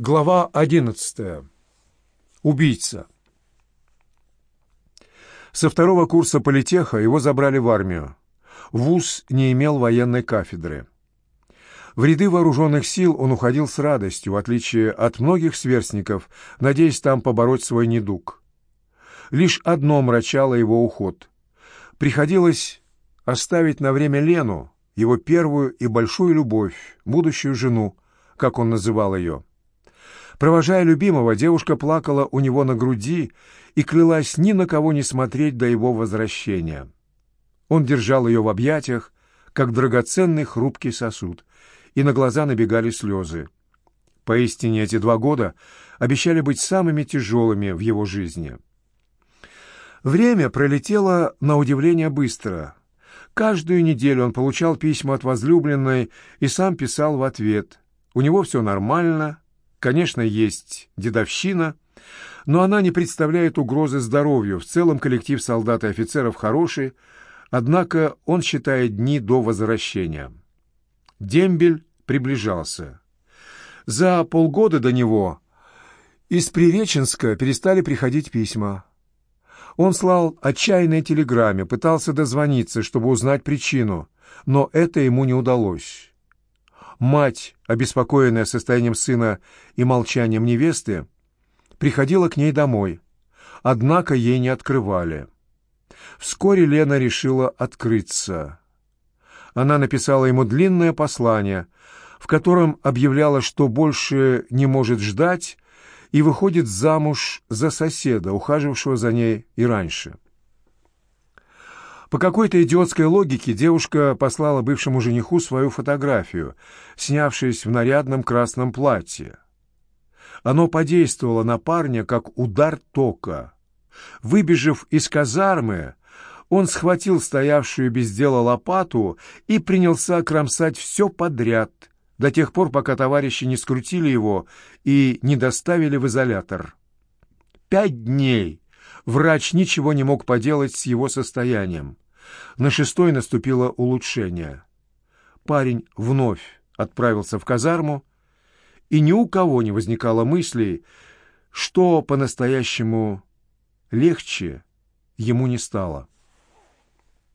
Глава одиннадцатая. Убийца. Со второго курса политеха его забрали в армию. Вуз не имел военной кафедры. В ряды вооруженных сил он уходил с радостью, в отличие от многих сверстников, надеясь там побороть свой недуг. Лишь одно мрачало его уход. Приходилось оставить на время Лену, его первую и большую любовь, будущую жену, как он называл ее. Провожая любимого, девушка плакала у него на груди и клялась ни на кого не смотреть до его возвращения. Он держал ее в объятиях, как драгоценный хрупкий сосуд, и на глаза набегали слезы. Поистине эти два года обещали быть самыми тяжелыми в его жизни. Время пролетело на удивление быстро. Каждую неделю он получал письма от возлюбленной и сам писал в ответ. У него все нормально, конечно, есть дедовщина, но она не представляет угрозы здоровью. В целом коллектив солдат и офицеров хороший, однако он считает дни до возвращения. Дембель приближался. За полгода до него из Приреченска перестали приходить письма. Он слал отчаянные телеграммы, пытался дозвониться, чтобы узнать причину, но это ему не удалось. Мать, обеспокоенная состоянием сына и молчанием невесты, приходила к ней домой, однако ей не открывали. Вскоре Лена решила открыться. Она написала ему длинное послание, в котором объявляла, что больше не может ждать и выходит замуж за соседа, ухаживавшего за ней и раньше. По какой-то идиотской логике девушка послала бывшему жениху свою фотографию, снявшись в нарядном красном платье. Оно подействовало на парня, как удар тока. Выбежав из казармы, он схватил стоявшую без дела лопату и принялся кромсать все подряд, до тех пор, пока товарищи не скрутили его и не доставили в изолятор. Пять дней врач ничего не мог поделать с его состоянием. На шестой наступило улучшение. Парень вновь отправился в казарму, и ни у кого не возникало мыслей, что по-настоящему легче ему не стало.